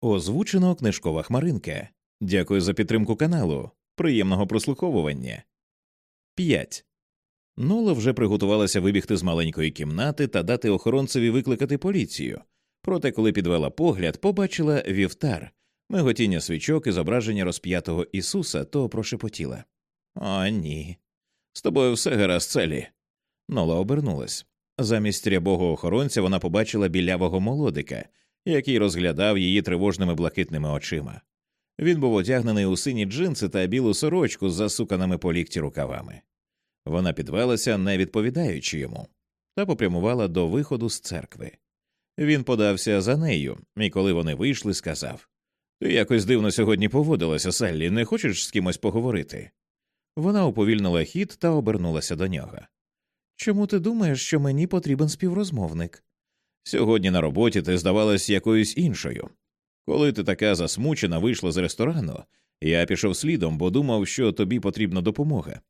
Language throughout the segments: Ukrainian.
Озвучено книжкова хмаринка. Дякую за підтримку каналу. Приємного прослуховування. 5. Нола вже приготувалася вибігти з маленької кімнати та дати охоронцеві викликати поліцію. Проте, коли підвела погляд, побачила вівтар, миготіння свічок і зображення розп'ятого Ісуса, то прошепотіла. О, ні. З тобою все гаразд, Целі. Нола обернулась. Замість рябого охоронця вона побачила білявого молодика, який розглядав її тривожними блакитними очима. Він був одягнений у сині джинси та білу сорочку з засуканими по лікті рукавами. Вона підвелася, не відповідаючи йому, та попрямувала до виходу з церкви. Він подався за нею, і коли вони вийшли, сказав Ти якось дивно сьогодні поводилася, Саллі, не хочеш з кимось поговорити? Вона уповільнила хід та обернулася до нього. Чому ти думаєш, що мені потрібен співрозмовник? Сьогодні на роботі ти здавалась якоюсь іншою. Коли ти така засмучена вийшла з ресторану, я пішов слідом, бо думав, що тобі потрібна допомога.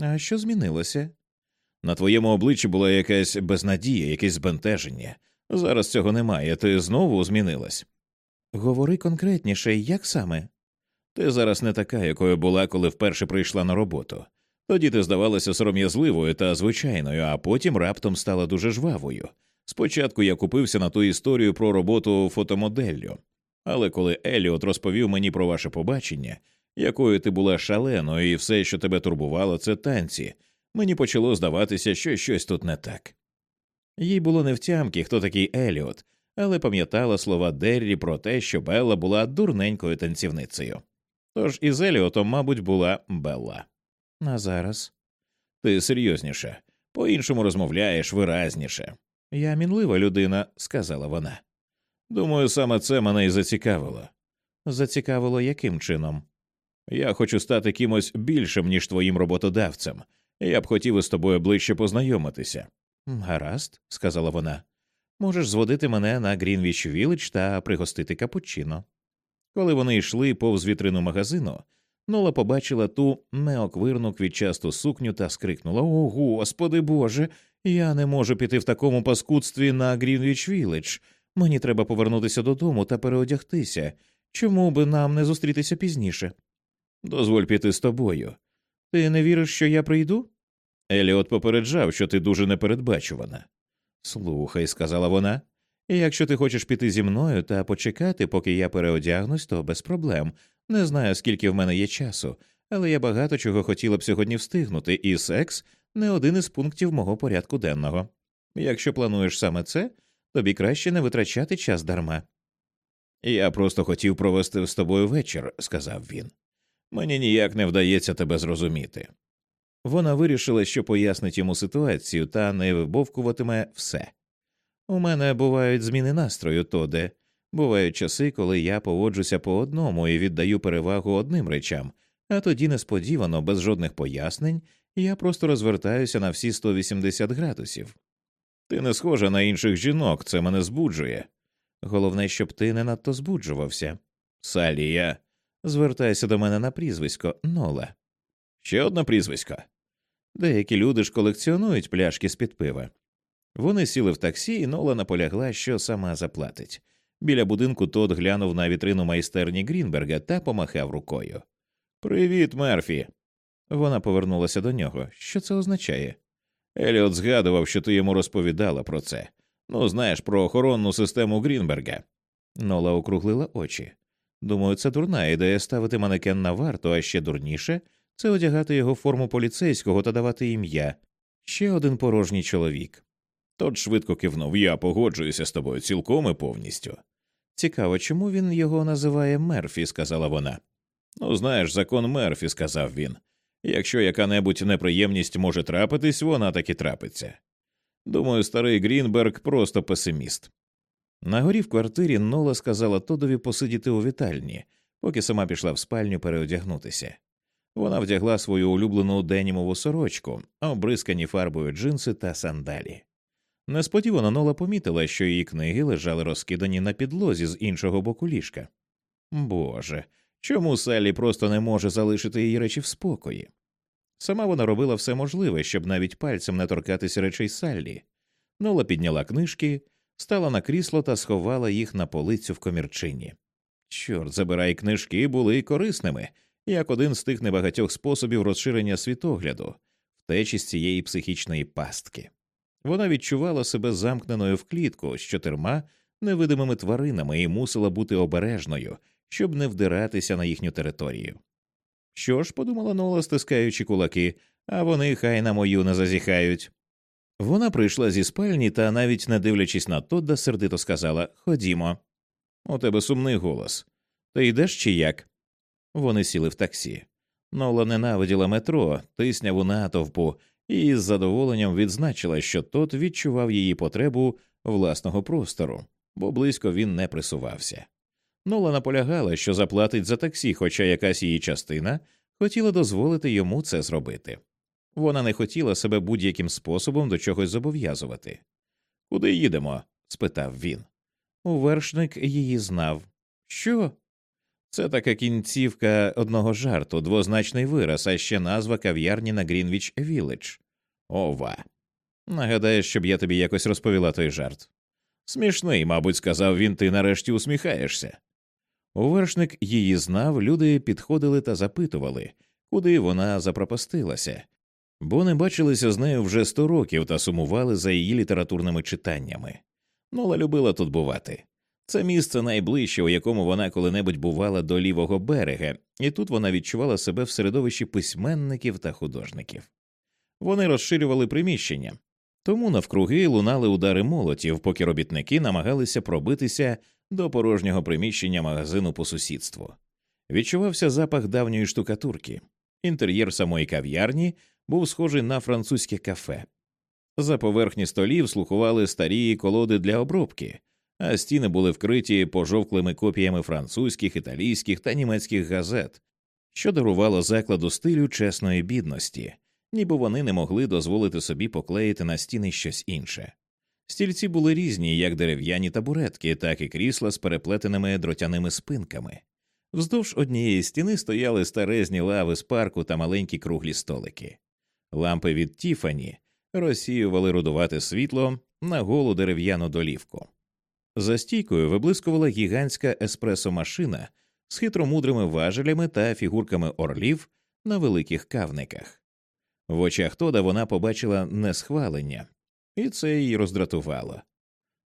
А що змінилося? На твоєму обличчі була якась безнадія, якесь збентеження. Зараз цього немає, ти знову змінилась. Говори конкретніше, як саме? Ти зараз не така, якою була, коли вперше прийшла на роботу. Тоді ти здавалася сором'язливою та звичайною, а потім раптом стала дуже жвавою. Спочатку я купився на ту історію про роботу фотомоделлю, але коли Еліот розповів мені про ваше побачення, якою ти була шаленою, і все, що тебе турбувало, це танці, мені почало здаватися, що щось тут не так. Їй було не втямки, хто такий Еліот, але пам'ятала слова Деррі про те, що Белла була дурненькою танцівницею. Тож із Еліотом, мабуть, була Белла. А зараз ти серйозніше, по іншому розмовляєш виразніше. Я мінлива людина, сказала вона. Думаю, саме це мене і зацікавило. Зацікавило яким чином? Я хочу стати кимось більшим, ніж твоїм роботодавцем. Я б хотів із тобою ближче познайомитися. Гаразд, сказала вона. Можеш зводити мене на Грінвіч Вілледж та пригостити капучино. Коли вони йшли повз вітрину магазину, Нола побачила ту неоковирну квітчасту сукню та скрикнула О, господи Боже, я не можу піти в такому паскудстві на Грінвіч Вілледж. Мені треба повернутися додому та переодягтися. Чому би нам не зустрітися пізніше? Дозволь піти з тобою. Ти не віриш, що я прийду? Еліот попереджав, що ти дуже непередбачувана. Слухай, сказала вона, якщо ти хочеш піти зі мною та почекати, поки я переодягнусь, то без проблем. Не знаю, скільки в мене є часу, але я багато чого хотіла б сьогодні встигнути, і секс не один із пунктів мого порядку денного. Якщо плануєш саме це, тобі краще не витрачати час дарма. Я просто хотів провести з тобою вечір, сказав він. Мені ніяк не вдається тебе зрозуміти. Вона вирішила, що пояснить йому ситуацію та не вибовкуватиме все. У мене бувають зміни настрою, Тоде. Бувають часи, коли я поводжуся по одному і віддаю перевагу одним речам, а тоді несподівано, без жодних пояснень, я просто розвертаюся на всі 180 градусів. Ти не схожа на інших жінок, це мене збуджує. Головне, щоб ти не надто збуджувався. Салія, звертайся до мене на прізвисько Нола. Ще одне прізвисько. Деякі люди ж колекціонують пляшки з під пива. Вони сіли в таксі, і Нола наполягла, що сама заплатить. Біля будинку Тод глянув на вітрину майстерні Грінберга та помахав рукою. Привіт, Мерфі. Вона повернулася до нього. Що це означає? Еліот згадував, що ти йому розповідала про це. Ну, знаєш, про охоронну систему Грінберга. Нола округлила очі. Думаю, це дурна ідея ставити манекен на варту, а ще дурніше це одягати його форму поліцейського та давати ім'я. Ще один порожній чоловік. Тот швидко кивнув я погоджуюся з тобою цілком і повністю. Цікаво, чому він його називає Мерфі, сказала вона. Ну, знаєш, закон Мерфі, сказав він. Якщо яка небудь неприємність може трапитись, вона так і трапиться. Думаю, старий Грінберг просто песиміст. На горі в квартирі Нола сказала Тодові посидіти у вітальні, поки сама пішла в спальню переодягнутися. Вона вдягла свою улюблену денімову сорочку, обрискані фарбою джинси та сандалі. Несподівано Нола помітила, що її книги лежали розкидані на підлозі з іншого боку ліжка. Боже, чому Саллі просто не може залишити її речі в спокої? Сама вона робила все можливе, щоб навіть пальцем не торкатися речей Саллі. Нола підняла книжки, стала на крісло та сховала їх на полицю в комірчині. Чорт забирай книжки були корисними, як один з тих небагатьох способів розширення світогляду, втечі з цієї психічної пастки. Вона відчувала себе замкненою в клітку з чотирма невидимими тваринами і мусила бути обережною, щоб не вдиратися на їхню територію. Що ж, подумала Нола, стискаючи кулаки, а вони хай на мою не зазіхають. Вона прийшла зі спальні та, навіть не дивлячись на Тодда, сердито сказала Ходімо. У тебе сумний голос. Ти йдеш чи як? Вони сіли в таксі. Нола ненавиділа метро, тисняв у натовпу і з задоволенням відзначила, що тот відчував її потребу власного простору, бо близько він не присувався. Нола наполягала, що заплатить за таксі, хоча якась її частина хотіла дозволити йому це зробити. Вона не хотіла себе будь-яким способом до чогось зобов'язувати. Куди їдемо? спитав він. Увершник її знав. Що? Це така кінцівка одного жарту, двозначний вираз, а ще назва кав'ярні на Грінвіч Вілледж. Ова. Нагадаєш, щоб я тобі якось розповіла той жарт. Смішний, мабуть, сказав він, ти нарешті усміхаєшся. Увершник її знав, люди підходили та запитували, куди вона запропастилася, бо не бачилися з нею вже сто років та сумували за її літературними читаннями. Нола любила тут бувати. Це місце найближче, у якому вона коли-небудь бувала до лівого берега, і тут вона відчувала себе в середовищі письменників та художників. Вони розширювали приміщення, тому навкруги лунали удари молотів, поки робітники намагалися пробитися до порожнього приміщення магазину по сусідству. Відчувався запах давньої штукатурки. Інтер'єр самої кав'ярні був схожий на французьке кафе. За поверхні столів слухували старі колоди для обробки, а стіни були вкриті пожовклими копіями французьких, італійських та німецьких газет, що дарувало закладу стилю чесної бідності, ніби вони не могли дозволити собі поклеїти на стіни щось інше. Стільці були різні, як дерев'яні табуретки, так і крісла з переплетеними дротяними спинками. Вздовж однієї стіни стояли старезні лави з парку та маленькі круглі столики. Лампи від Тіфані розсіювали рудувате світло на голу дерев'яну долівку. За стійкою виблискувала гігантська еспресо-машина з хитромудрими важелями та фігурками орлів на великих кавниках. В очах Тода вона побачила несхвалення, і це її роздратувало.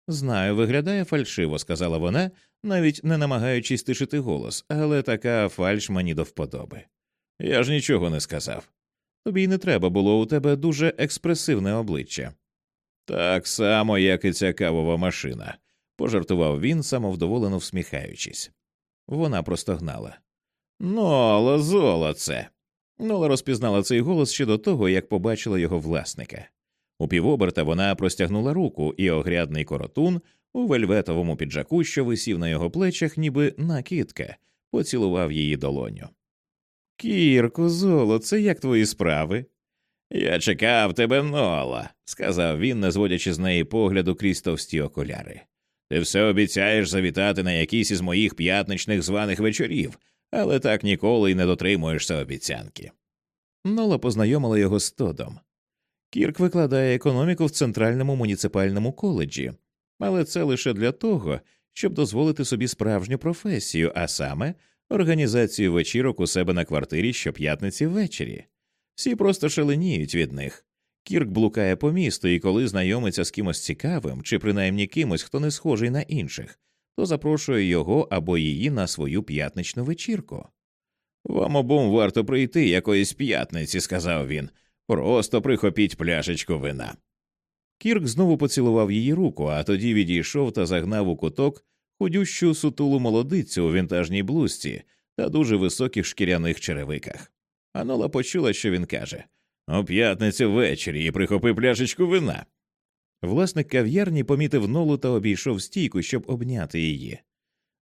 Знаю, виглядає фальшиво, сказала вона, навіть не намагаючись тишити голос, але така фальш мені до вподоби. Я ж нічого не сказав. Тобі й не треба було у тебе дуже експресивне обличчя. Так само, як і ця кавова машина, пожартував він, самовдоволено всміхаючись. Вона простогнала. Нола, золоце. Нола розпізнала цей голос ще до того, як побачила його власника. У півоберта вона простягнула руку, і огрядний коротун у вельветовому піджаку, що висів на його плечах, ніби накидка, поцілував її долоню. Кірко, золоце, як твої справи? Я чекав тебе, Нола, сказав він, не зводячи з неї погляду крізь товсті окуляри. Ти все обіцяєш завітати на якийсь із моїх п'ятничних званих вечорів, але так ніколи й не дотримуєшся обіцянки. Нола познайомила його з Тодом. Кірк викладає економіку в центральному муніципальному коледжі, але це лише для того, щоб дозволити собі справжню професію, а саме організацію вечірок у себе на квартирі щоп'ятниці ввечері. Всі просто шаленіють від них. Кірк блукає по місту, і коли знайомиться з кимось цікавим, чи принаймні кимось, хто не схожий на інших, то запрошує його або її на свою п'ятничну вечірку. Вам обом варто прийти якоїсь п'ятниці, сказав він. Просто прихопіть пляшечку вина. Кірк знову поцілував її руку, а тоді відійшов та загнав у куток худющу сутулу молодицю у вінтажній блузці та дуже високих шкіряних черевиках. Анола почула, що він каже о п'ятницю ввечері і прихопи пляшечку вина. Власник кав'ярні помітив нолу та обійшов стійку, щоб обняти її.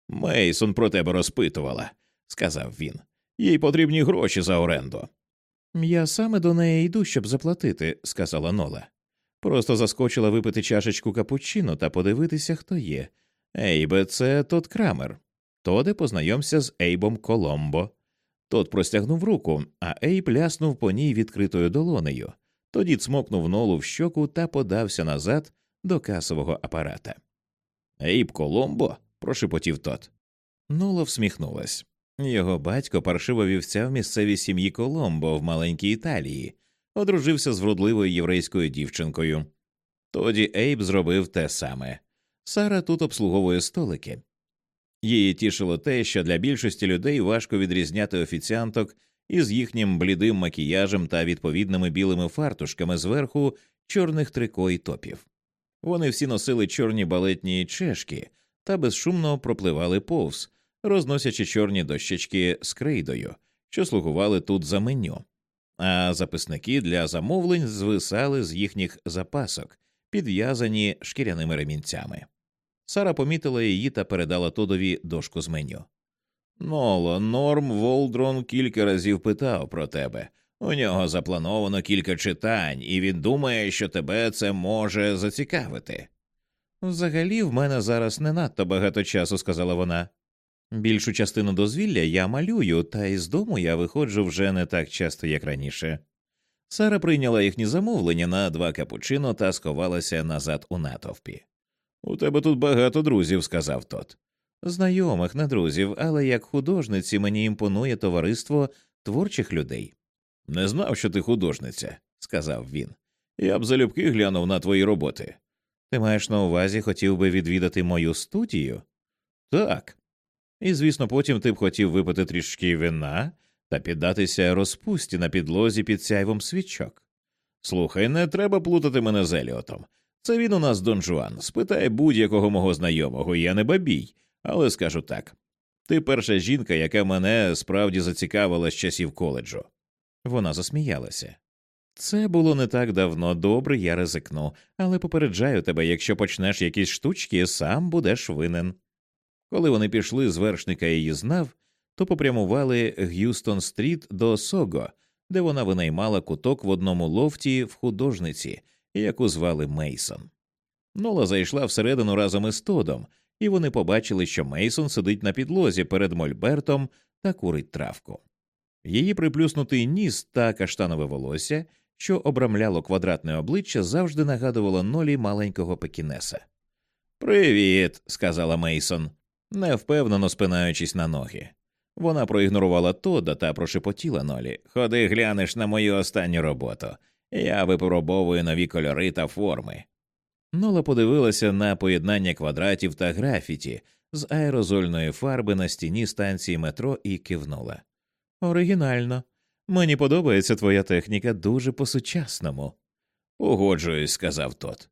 Мейсон про тебе розпитувала, сказав він. Їй потрібні гроші за оренду. Я саме до неї йду, щоб заплатити, сказала Нола. Просто заскочила випити чашечку капучино та подивитися, хто є. Ейбе, це тот крамер. Тоде познайомся з Ейбом Коломбо. Тот простягнув руку, а Ейб ляснув по ній відкритою долонею, тоді цмокнув нолу в щоку та подався назад до касового апарата. Ейб Коломбо? прошепотів тот. Нола всміхнулась. Його батько паршиво вівця в місцевій сім'ї Коломбо в маленькій Італії, одружився з вродливою єврейською дівчинкою. Тоді Ейб зробив те саме. Сара тут обслуговує столики. Її тішило те, що для більшості людей важко відрізняти офіціанток із їхнім блідим макіяжем та відповідними білими фартушками зверху чорних трико і топів. Вони всі носили чорні балетні чешки та безшумно пропливали повз, розносячи чорні дощечки з крейдою, що слугували тут за меню, а записники для замовлень звисали з їхніх запасок, підв'язані шкіряними ремінцями. Сара помітила її та передала Тодові дошку з меню. Ноло, Норм Волдрон кілька разів питав про тебе. У нього заплановано кілька читань, і він думає, що тебе це може зацікавити. Взагалі, в мене зараз не надто багато часу, сказала вона. Більшу частину дозвілля я малюю, та із дому я виходжу вже не так часто, як раніше. Сара прийняла їхні замовлення на два капучино та сховалася назад у натовпі. У тебе тут багато друзів, сказав тот. Знайомих, не друзів, але як художниці мені імпонує товариство творчих людей. Не знав, що ти художниця, сказав він. Я б залюбки глянув на твої роботи. Ти маєш на увазі хотів би відвідати мою студію? Так. І, звісно, потім ти б хотів випити трішки вина та піддатися розпусті на підлозі під сяйвом свічок. Слухай, не треба плутати мене з Еліотом. Це він у нас Дон Жуан. Спитай будь-якого мого знайомого, я не бабій, але скажу так ти перша жінка, яка мене справді зацікавила з часів коледжу. Вона засміялася. Це було не так давно, добре, я ризикну, але попереджаю тебе, якщо почнеш якісь штучки, сам будеш винен. Коли вони пішли з Увершника її знав, то попрямували Г'юстон Стріт до Сохо, де вона винаймала куток в одному лофті в художниці, яку звали Мейсон. Нола зайшла всередину разом із Тодом, і вони побачили, що Мейсон сидить на підлозі перед Мольбертом та курить травку. Її приплюснутий ніс та каштанове волосся, що обрамляло квадратне обличчя, завжди нагадувало нолі маленького пекінеса. Привіт, сказала Мейсон, невпевнено спинаючись на ноги. Вона проігнорувала Тода та прошепотіла Нолі Ходи глянеш на мою останню роботу. Я випробовую нові кольори та форми. Нола подивилася на поєднання квадратів та графіті з аерозольної фарби на стіні станції метро і кивнула. Оригінально. Мені подобається твоя техніка дуже по сучасному. Погоджуюсь, сказав тот.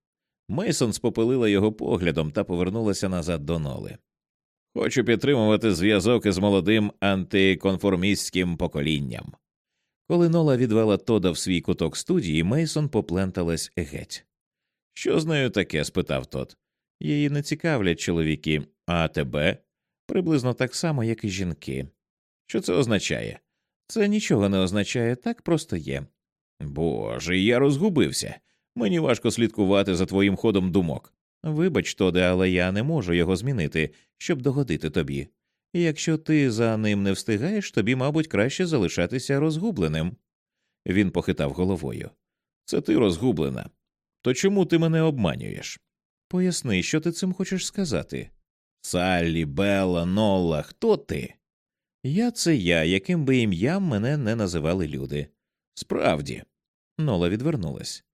Мейсон спопилила його поглядом та повернулася назад до Ноли. Хочу підтримувати зв'язок із молодим антиконформістським поколінням. Коли Нола відвела Тода в свій куток студії, Мейсон попленталась геть. Що з нею таке? спитав тот. Її не цікавлять чоловіки, а тебе приблизно так само, як і жінки. Що це означає? Це нічого не означає, так просто є. Боже, я розгубився. Мені важко слідкувати за твоїм ходом думок. Вибач, Тоде, але я не можу його змінити, щоб догодити тобі. Якщо ти за ним не встигаєш, тобі, мабуть, краще залишатися розгубленим. Він похитав головою. Це ти розгублена. То чому ти мене обманюєш? Поясни, що ти цим хочеш сказати. Саллі, Белла, Нолла, хто ти? Я це я, яким би ім'ям мене не називали люди. Справді. Нола відвернулась.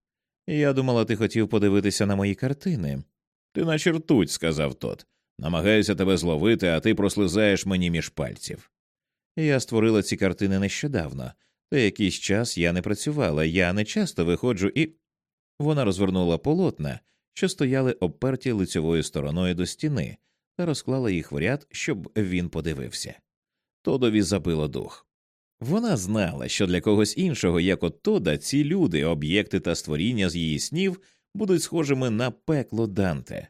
Я думала, ти хотів подивитися на мої картини. Ти наче ртуть, сказав тот. Намагаюся тебе зловити, а ти прослизаєш мені між пальців. Я створила ці картини нещодавно, та якийсь час я не працювала, я не часто виходжу і. Вона розвернула полотна, що стояли обперті лицьовою стороною до стіни, та розклала їх в ряд, щоб він подивився. Тодові забило дух. Вона знала, що для когось іншого, як от Тода, ці люди, об'єкти та створіння з її снів будуть схожими на пекло Данте.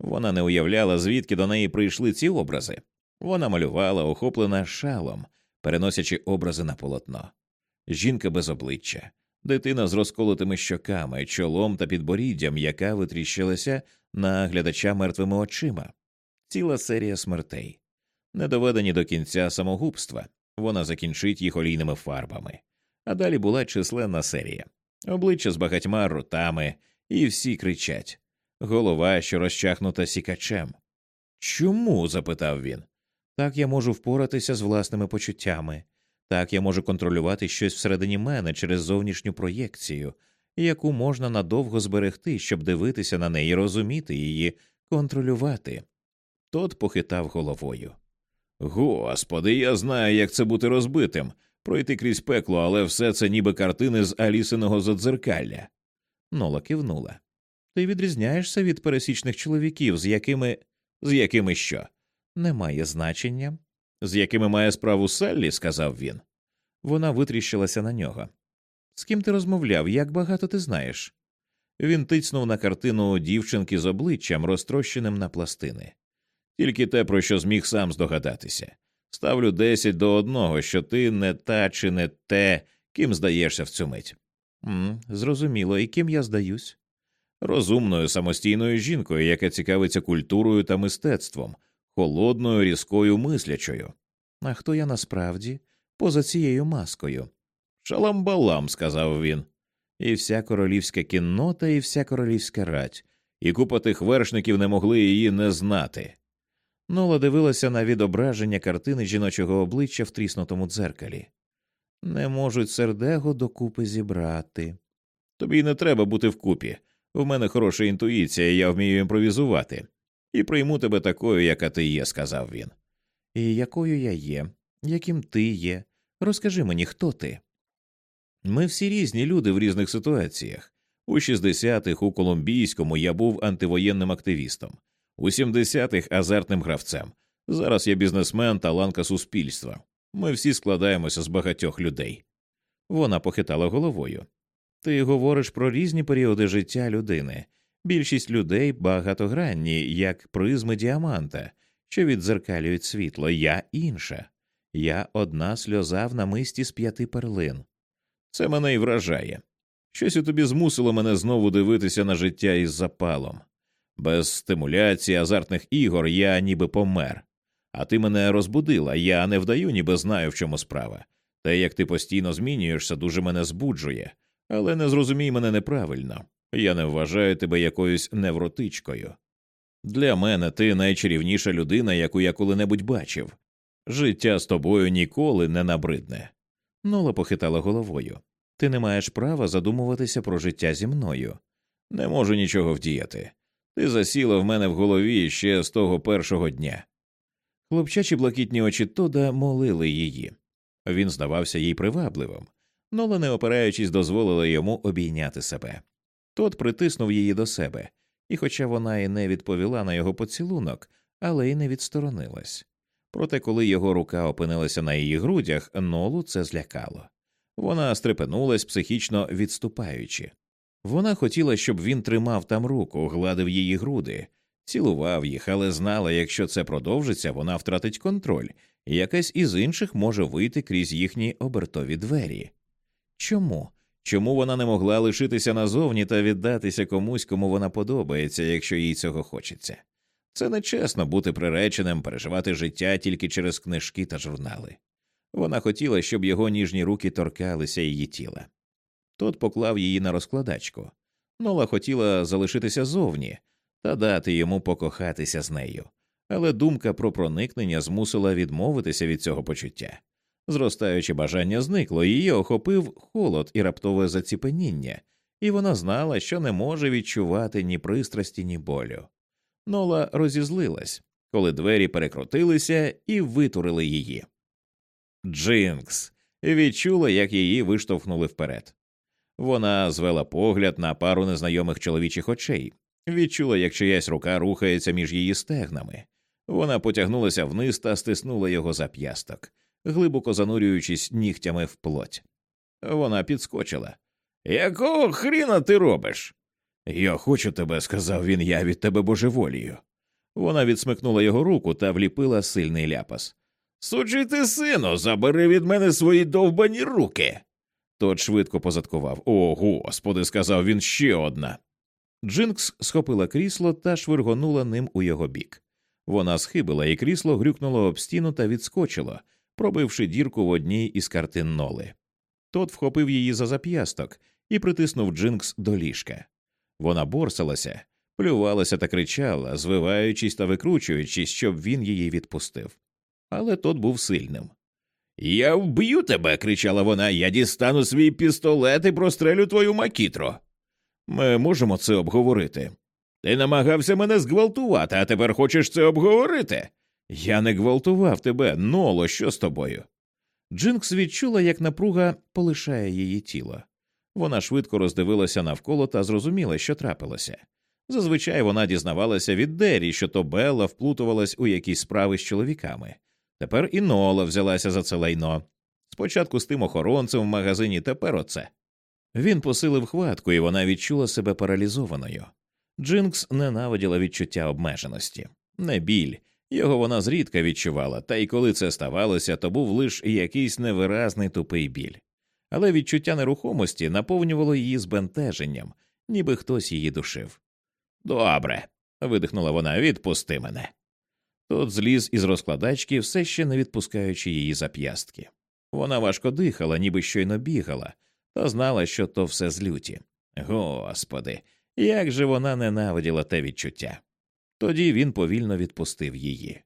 Вона не уявляла, звідки до неї прийшли ці образи. Вона малювала, охоплена шалом, переносячи образи на полотно. Жінка без обличчя, дитина з розколотими щоками, чолом та підборіддям, яка витріщилася на глядача мертвими очима, ціла серія смертей, не доведені до кінця самогубства. Вона закінчить їх олійними фарбами. А далі була численна серія обличчя з багатьма ротами, і всі кричать голова, що розчахнута сікачем. Чому? запитав він. Так я можу впоратися з власними почуттями, так я можу контролювати щось всередині мене через зовнішню проєкцію, яку можна надовго зберегти, щоб дивитися на неї, розуміти її, контролювати. Тот похитав головою. Господи, я знаю, як це бути розбитим, пройти крізь пекло, але все це ніби картини з Алісиного задзеркалля. Нола кивнула. Ти відрізняєшся від пересічних чоловіків, з якими. з якими що? Немає значення. З якими має справу Саллі, сказав він. Вона витріщилася на нього. З ким ти розмовляв, як багато ти знаєш? Він тицнув на картину дівчинки з обличчям, розтрощеним на пластини. Тільки те, про що зміг сам здогадатися. Ставлю десять до одного, що ти не та чи не те, ким здаєшся в цю мить. М, Зрозуміло, і ким я здаюсь? Розумною самостійною жінкою, яка цікавиться культурою та мистецтвом, холодною, різкою мислячою. А хто я насправді, поза цією маскою? Шаламбалам, сказав він. І вся королівська кіннота, і вся королівська рать, і купа тих вершників не могли її не знати. Нола дивилася на відображення картини жіночого обличчя в тріснутому дзеркалі. Не можуть сердего докупи зібрати. Тобі не треба бути вкупі. В мене хороша інтуїція, я вмію імпровізувати. І прийму тебе такою, яка ти є, сказав він. І якою я є, яким ти є. Розкажи мені, хто ти. Ми всі різні люди в різних ситуаціях. У 60-х у Колумбійському я був антивоєнним активістом, у 70-х азартним гравцем. Зараз я бізнесмен та ланка суспільства. Ми всі складаємося з багатьох людей. Вона похитала головою. Ти говориш про різні періоди життя людини. Більшість людей багатогранні, як призми діаманта, що віддзеркалюють світло. Я інша. Я одна сльоза в намисті з п'яти перлин. Це мене й вражає. Щось у тобі змусило мене знову дивитися на життя із запалом. Без стимуляції азартних ігор я ніби помер. А ти мене розбудила, я не вдаю, ніби знаю, в чому справа. Те, як ти постійно змінюєшся, дуже мене збуджує, але не зрозумій мене неправильно. Я не вважаю тебе якоюсь невротичкою. Для мене ти найчарівніша людина, яку я коли-небудь бачив. Життя з тобою ніколи не набридне. Нола похитала головою. Ти не маєш права задумуватися про життя зі мною. Не можу нічого вдіяти. Ти засіла в мене в голові ще з того першого дня. Хлопчачі блакитні очі Тода молили її. Він здавався їй привабливим, Нола, не опираючись, дозволила йому обійняти себе. Тот притиснув її до себе, і, хоча вона й не відповіла на його поцілунок, але й не відсторонилась. Проте, коли його рука опинилася на її грудях, нолу це злякало. Вона стрепенулась, психічно відступаючи. Вона хотіла, щоб він тримав там руку, гладив її груди, цілував їх, але знала, якщо це продовжиться, вона втратить контроль, і якась із інших може вийти крізь їхні обертові двері. Чому? Чому вона не могла лишитися назовні та віддатися комусь, кому вона подобається, якщо їй цього хочеться? Це нечесно бути приреченим, переживати життя тільки через книжки та журнали. Вона хотіла, щоб його ніжні руки торкалися її тіла. Тот поклав її на розкладачку. Нола хотіла залишитися зовні та дати йому покохатися з нею, але думка про проникнення змусила відмовитися від цього почуття. Зростаюче бажання зникло, її охопив холод і раптове заціпеніння, і вона знала, що не може відчувати ні пристрасті, ні болю. Нола розізлилась, коли двері перекрутилися і витурили її. Джинкс відчула, як її виштовхнули вперед. Вона звела погляд на пару незнайомих чоловічих очей, відчула, як чиясь рука рухається між її стегнами. Вона потягнулася вниз та стиснула його за п'ясток, глибоко занурюючись нігтями в плоть. Вона підскочила. Якого хріна ти робиш? Я хочу тебе, сказав він, я від тебе божеволію. Вона відсмикнула його руку та вліпила сильний ляпас. Сучий ти, сину, забери від мене свої довбані руки. Тот швидко позадкував. О, господи, сказав він ще одна. Джинкс схопила крісло та швиргонула ним у його бік. Вона схибила, і крісло грюкнуло об стіну та відскочило, пробивши дірку в одній із картин ноли. Тот вхопив її за зап'ясток і притиснув Джинкс до ліжка. Вона борсалася, плювалася та кричала, звиваючись та викручуючись, щоб він її відпустив. але тот був сильним. Я вб'ю тебе. кричала вона. Я дістану свій пістолет і прострелю твою макітро. Ми можемо це обговорити. Ти намагався мене зґвалтувати, а тепер хочеш це обговорити? Я не гвалтував тебе, ноло, що з тобою? Джинкс відчула, як напруга полишає її тіло. Вона швидко роздивилася навколо та зрозуміла, що трапилося. Зазвичай вона дізнавалася від Дері, що то Белла вплутувалась у якісь справи з чоловіками. Тепер і Нола взялася за це лайно. Спочатку з тим охоронцем в магазині, тепер оце. Він посилив хватку, і вона відчула себе паралізованою. Джинкс ненавиділа відчуття обмеженості, не біль. Його вона зрідка відчувала, та й коли це ставалося, то був лише якийсь невиразний тупий біль. Але відчуття нерухомості наповнювало її збентеженням, ніби хтось її душив. Добре, видихнула вона, відпусти мене. Тот зліз із розкладачки, все ще не відпускаючи її зап'ястки. Вона важко дихала, ніби щойно бігала, та знала, що то все з люті. Господи, як же вона ненавиділа те відчуття. Тоді він повільно відпустив її.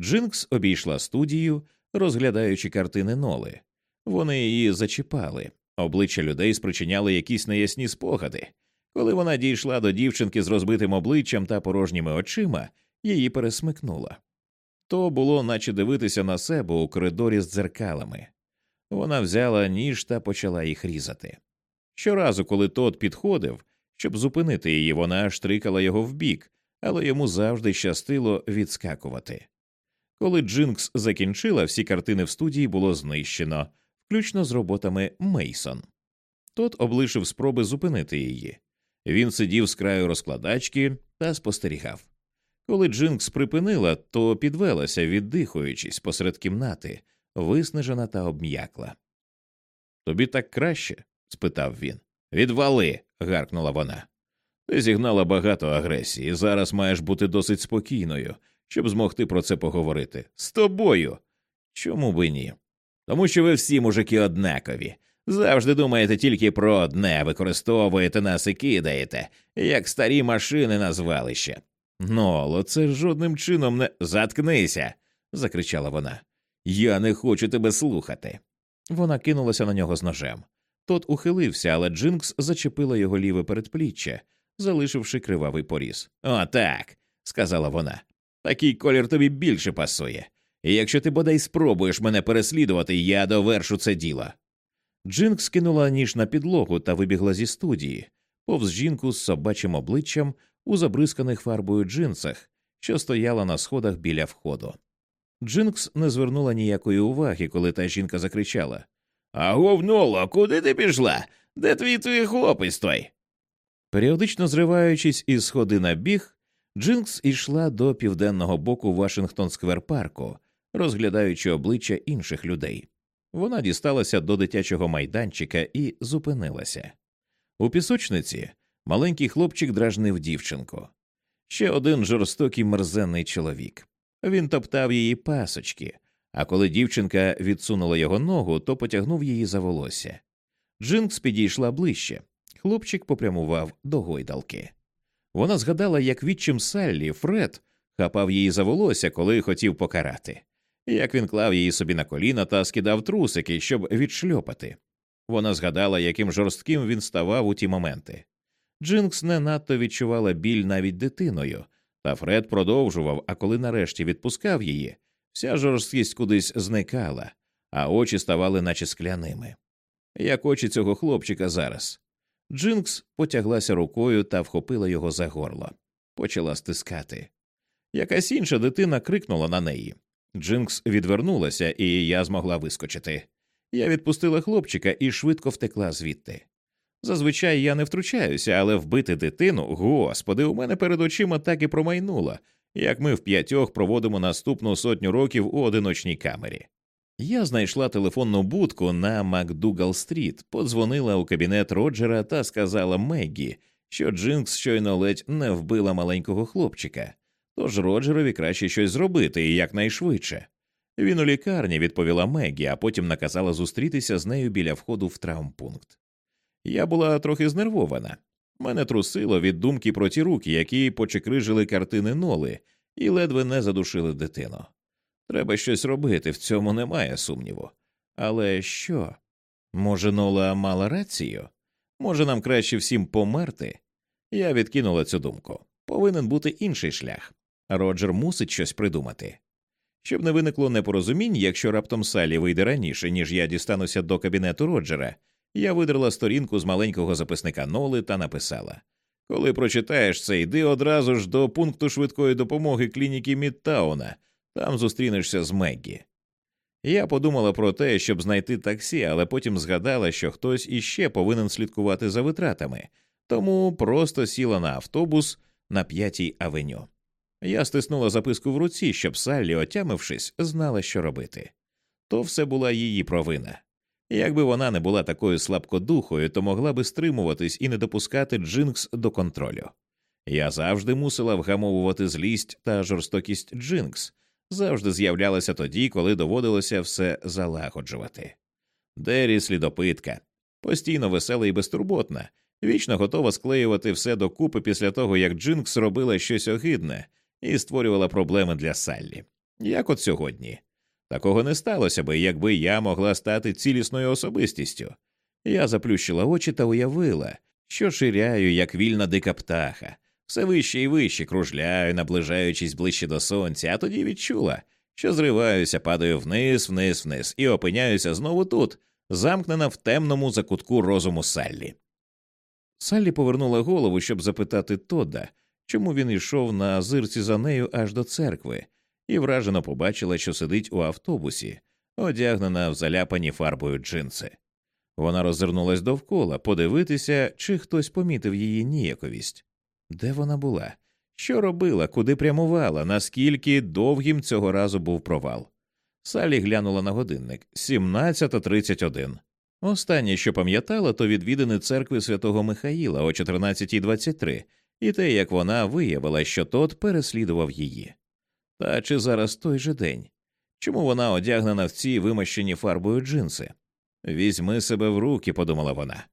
Джинкс обійшла студію, розглядаючи картини Ноли. Вони її зачіпали, обличчя людей спричиняли якісь неясні спогади. Коли вона дійшла до дівчинки з розбитим обличчям та порожніми очима, її пересмикнуло. То було, наче дивитися на себе у коридорі з дзеркалами. Вона взяла ніж та почала їх різати. Щоразу, коли тот підходив, щоб зупинити її, вона штрикала його вбік, але йому завжди щастило відскакувати. Коли Джинкс закінчила, всі картини в студії було знищено, включно з роботами Мейсон. Тот облишив спроби зупинити її. Він сидів з краю розкладачки та спостерігав. Коли Джинкс припинила, то підвелася, віддихуючись посеред кімнати, виснажена та обм'якла. Тобі так краще? спитав він. Відвали. гаркнула вона. Ти зігнала багато агресії, зараз маєш бути досить спокійною, щоб змогти про це поговорити. З тобою. Чому би ні? Тому що ви всі мужики однакові. Завжди думаєте тільки про одне, використовуєте нас і кидаєте, як старі машини на звалище. Ноло, це жодним чином не заткнися. закричала вона. Я не хочу тебе слухати. Вона кинулася на нього з ножем. Тот ухилився, але Джинкс зачепила його ліве передпліччя, залишивши кривавий поріз. «О, так», – сказала вона. Такий колір тобі більше пасує. І якщо ти бодай спробуєш мене переслідувати, я довершу це діло. Джинкс кинула ніж на підлогу та вибігла зі студії, повз жінку з собачим обличчям у забризканих фарбою джинсах, що стояла на сходах біля входу. Джинкс не звернула ніякої уваги, коли та жінка закричала Аго, вноло, куди ти пішла? Де твій твій хлопець той? Періодично зриваючись із сходи на біг, Джинкс ішла до південного боку Вашингтон Сквер парку, розглядаючи обличчя інших людей. Вона дісталася до дитячого майданчика і зупинилася. У пісочниці маленький хлопчик дражнив дівчинку. Ще один жорстокий мерзенний чоловік. Він топтав її пасочки, а коли дівчинка відсунула його ногу, то потягнув її за волосся. Джинкс підійшла ближче. Хлопчик попрямував до гойдалки. Вона згадала, як відчим Саллі Фред хапав її за волосся, коли хотів покарати, як він клав її собі на коліна та скидав трусики, щоб відшльопати. Вона згадала, яким жорстким він ставав у ті моменти. Джинкс не надто відчувала біль навіть дитиною, та Фред продовжував, а коли нарешті відпускав її, вся жорсткість кудись зникала, а очі ставали, наче скляними. Як очі цього хлопчика зараз. Джинкс потяглася рукою та вхопила його за горло, почала стискати. Якась інша дитина крикнула на неї. Джинкс відвернулася, і я змогла вискочити. Я відпустила хлопчика і швидко втекла звідти. Зазвичай я не втручаюся, але вбити дитину, господи, у мене перед очима так і промайнуло, як ми в п'ятьох проводимо наступну сотню років у одиночній камері. Я знайшла телефонну будку на Макдугал Стріт, подзвонила у кабінет Роджера та сказала Меггі, що Джинкс щойно ледь не вбила маленького хлопчика, тож Роджерові краще щось зробити і якнайшвидше. Він у лікарні відповіла Меггі, а потім наказала зустрітися з нею біля входу в травмпункт. Я була трохи знервована. Мене трусило від думки про ті руки, які почекрижили картини ноли і ледве не задушили дитину. Треба щось робити, в цьому немає сумніву. Але що? Може, Нола мала рацію? Може, нам краще всім померти? Я відкинула цю думку. Повинен бути інший шлях. Роджер мусить щось придумати. Щоб не виникло непорозумінь, якщо раптом Салі вийде раніше, ніж я дістануся до кабінету Роджера, я видерла сторінку з маленького записника Ноли та написала Коли прочитаєш це, йди одразу ж до пункту швидкої допомоги клініки Мідтауна, там зустрінешся з Меггі. Я подумала про те, щоб знайти таксі, але потім згадала, що хтось іще повинен слідкувати за витратами, тому просто сіла на автобус на п'ятій авеню. Я стиснула записку в руці, щоб Саллі, отямившись, знала, що робити. То все була її провина. Якби вона не була такою слабкодухою, то могла би стримуватись і не допускати Джинкс до контролю. Я завжди мусила вгамовувати злість та жорстокість Джинкс, завжди з'являлася тоді, коли доводилося все залагоджувати. Дері слідопитка, постійно весела і безтурботна, вічно готова склеювати все докупи після того, як Джинкс робила щось огидне і створювала проблеми для Саллі. Як от сьогодні. Такого не сталося би, якби я могла стати цілісною особистістю. Я заплющила очі та уявила, що ширяю, як вільна дика птаха, все вище і вище кружляю, наближаючись ближче до сонця, а тоді відчула, що зриваюся, падаю вниз, вниз, вниз, і опиняюся знову тут, замкнена в темному закутку розуму Саллі. Саллі повернула голову, щоб запитати Тодда, чому він йшов на зирці за нею аж до церкви, і вражено побачила, що сидить у автобусі, одягнена в заляпані фарбою джинси. Вона роззирнулась довкола подивитися, чи хтось помітив її ніяковість. Де вона була? Що робила, куди прямувала, наскільки довгим цього разу був провал? Салі глянула на годинник 17.31. Останнє, що пам'ятала, то відвідини церкви святого Михаїла о 14.23, і те, як вона виявила, що тот переслідував її. Та чи зараз той же день? Чому вона одягнена в ці вимощені фарбою джинси? Візьми себе в руки, подумала вона.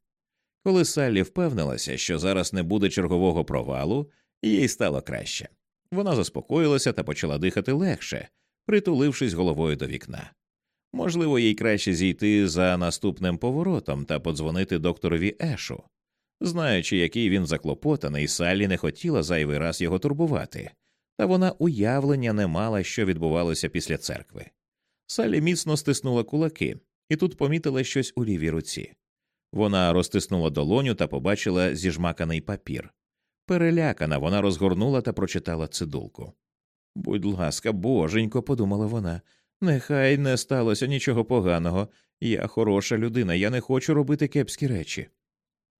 Коли Саллі впевнилася, що зараз не буде чергового провалу, їй стало краще. Вона заспокоїлася та почала дихати легше, притулившись головою до вікна. Можливо, їй краще зійти за наступним поворотом та подзвонити докторові Ешу. Знаючи, який він заклопотаний, Саллі не хотіла зайвий раз його турбувати, та вона уявлення не мала, що відбувалося після церкви. Саллі міцно стиснула кулаки і тут помітила щось у лівій руці. Вона розтиснула долоню та побачила зіжмаканий папір. Перелякана, вона розгорнула та прочитала цидулку. Будь ласка, боженько, подумала вона, нехай не сталося нічого поганого. Я хороша людина, я не хочу робити кепські речі.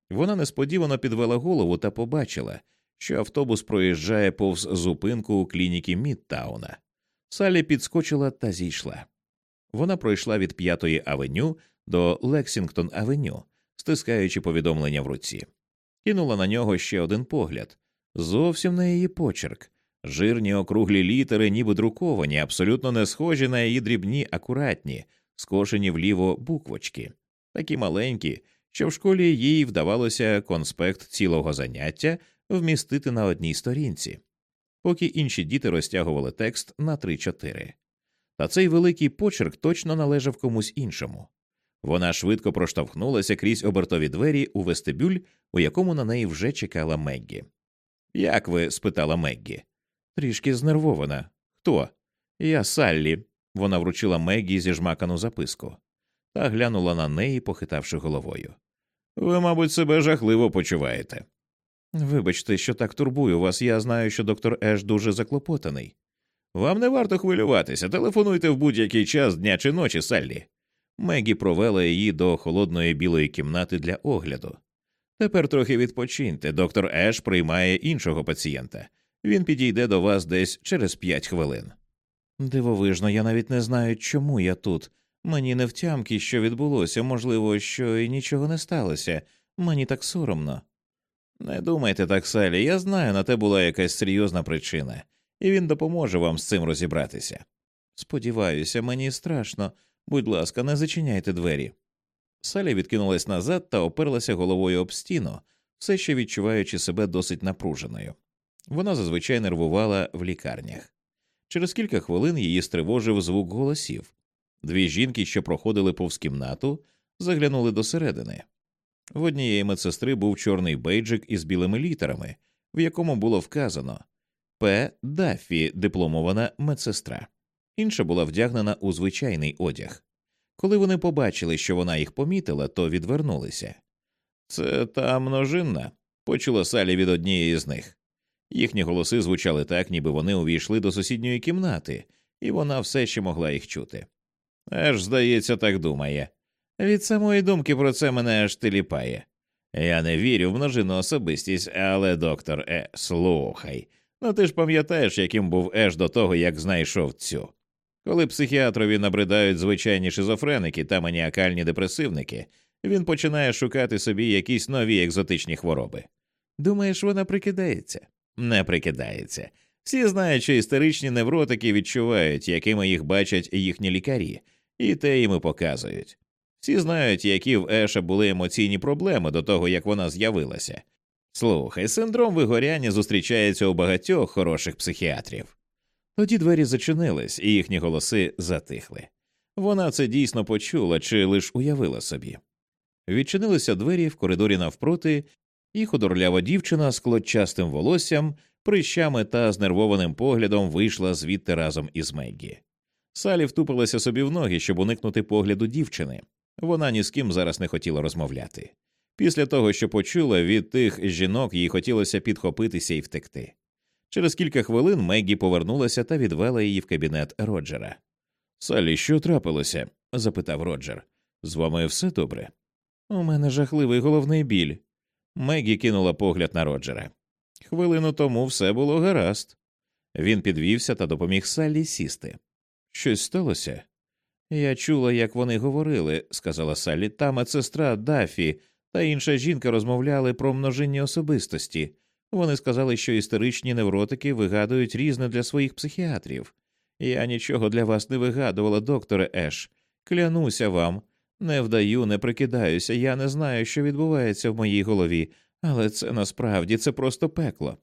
Вона несподівано підвела голову та побачила, що автобус проїжджає повз зупинку у клініки Мідтауна. Салі підскочила та зійшла. Вона пройшла від п'ятої авеню до Лексінгтон Авеню, стискаючи повідомлення в руці, кинула на нього ще один погляд зовсім на її почерк, жирні округлі літери, ніби друковані, абсолютно не схожі на її дрібні, акуратні, скошені вліво буквочки, такі маленькі, що в школі їй вдавалося конспект цілого заняття вмістити на одній сторінці, поки інші діти розтягували текст на три-чотири. Та цей великий почерк точно належав комусь іншому. Вона швидко проштовхнулася крізь обертові двері у вестибюль, у якому на неї вже чекала Меггі. Як ви? спитала Меггі. Трішки знервована. Хто? Я Саллі. Вона вручила Меггі зіжмакану записку та глянула на неї, похитавши головою. Ви, мабуть, себе жахливо почуваєте. Вибачте, що так турбую вас, я знаю, що доктор Еш дуже заклопотаний. Вам не варто хвилюватися, телефонуйте в будь-який час дня чи ночі, Саллі. Мегі провела її до холодної білої кімнати для огляду. Тепер трохи відпочиньте. Доктор Еш приймає іншого пацієнта. Він підійде до вас десь через п'ять хвилин. Дивовижно, я навіть не знаю, чому я тут. Мені не втямки, що відбулося, можливо, що і нічого не сталося. Мені так соромно. Не думайте так, Салі, я знаю, на те була якась серйозна причина, і він допоможе вам з цим розібратися. Сподіваюся, мені страшно. Будь ласка, не зачиняйте двері. Салі відкинулась назад та оперлася головою об стіну, все ще відчуваючи себе досить напруженою. Вона зазвичай нервувала в лікарнях. Через кілька хвилин її стривожив звук голосів. Дві жінки, що проходили повз кімнату, заглянули досередини. В однієї медсестри був чорний бейджик із білими літерами, в якому було вказано П. Даффі, дипломована медсестра. Інша була вдягнена у звичайний одяг. Коли вони побачили, що вона їх помітила, то відвернулися. Це та множинна, почула Салі від однієї з них. Їхні голоси звучали так, ніби вони увійшли до сусідньої кімнати, і вона все ще могла їх чути. Аж, здається, так думає. Від самої думки про це мене аж теліпає. Я не вірю в множину особистість, але, доктор, е, слухай. Ну ти ж пам'ятаєш, яким був Еш до того, як знайшов цю. Коли психіатрові набридають звичайні шизофреники та маніакальні депресивники, він починає шукати собі якісь нові екзотичні хвороби. Думаєш, вона прикидається? Не прикидається. Всі знають, що істеричні невротики відчувають, якими їх бачать їхні лікарі, і те їм і показують. Всі знають, які в Еша були емоційні проблеми до того, як вона з'явилася. Слухай, синдром вигоряння зустрічається у багатьох хороших психіатрів. Тоді двері зачинились, і їхні голоси затихли. Вона це дійсно почула чи лиш уявила собі. Відчинилися двері в коридорі навпроти, і худорлява дівчина з клочастим волоссям, прищами та знервованим поглядом вийшла звідти разом із Меггі. Салі втупилася собі в ноги, щоб уникнути погляду дівчини. Вона ні з ким зараз не хотіла розмовляти. Після того, що почула, від тих жінок їй хотілося підхопитися і втекти. Через кілька хвилин Меггі повернулася та відвела її в кабінет Роджера. Салі, що трапилося? запитав Роджер. З вами все добре? У мене жахливий головний біль. Мегі кинула погляд на Роджера. Хвилину тому все було гаразд. Він підвівся та допоміг Саллі сісти. Щось сталося? Я чула, як вони говорили, сказала Саллі, та медсестра Дафі та інша жінка розмовляли про множинні особистості. Вони сказали, що істеричні невротики вигадують різне для своїх психіатрів. Я нічого для вас не вигадувала, докторе Еш. Клянуся вам, не вдаю, не прикидаюся, я не знаю, що відбувається в моїй голові, але це насправді це просто пекло.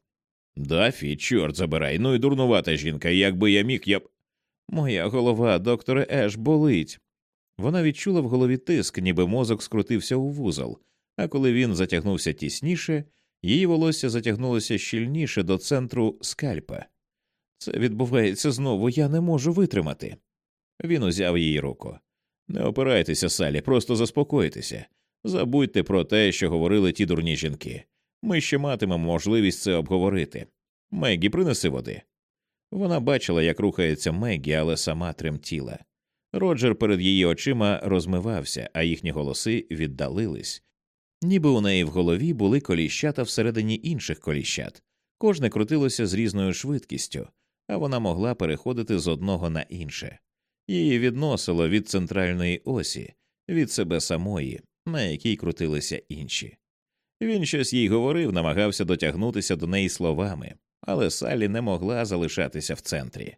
Дафі, чорт забирай, ну і дурнувата жінка, якби я міг, я б. Моя голова, докторе Еш, болить. Вона відчула в голові тиск, ніби мозок скрутився у вузол, а коли він затягнувся тісніше, її волосся затягнулося щільніше до центру скальпа. Це відбувається знову, я не можу витримати. Він узяв її руку. Не опирайтеся, Салі, просто заспокойтеся. Забудьте про те, що говорили ті дурні жінки. Ми ще матимемо можливість це обговорити. Мегі, принеси води. Вона бачила, як рухається Мегі, але сама тремтіла. Роджер перед її очима розмивався, а їхні голоси віддалились. Ніби у неї в голові були коліщата всередині інших коліщат, кожне крутилося з різною швидкістю, а вона могла переходити з одного на інше. Її відносило від центральної осі, від себе самої, на якій крутилися інші. Він щось їй говорив, намагався дотягнутися до неї словами, але Салі не могла залишатися в центрі.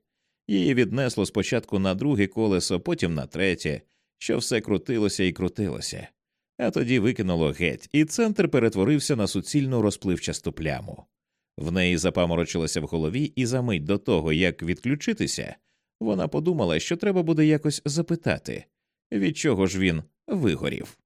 Її віднесло спочатку на друге колесо, потім на третє, що все крутилося і крутилося, а тоді викинуло геть, і центр перетворився на суцільну розпливчасту пляму. В неї запаморочилося в голові, і за мить до того, як відключитися, вона подумала, що треба буде якось запитати, від чого ж він вигорів.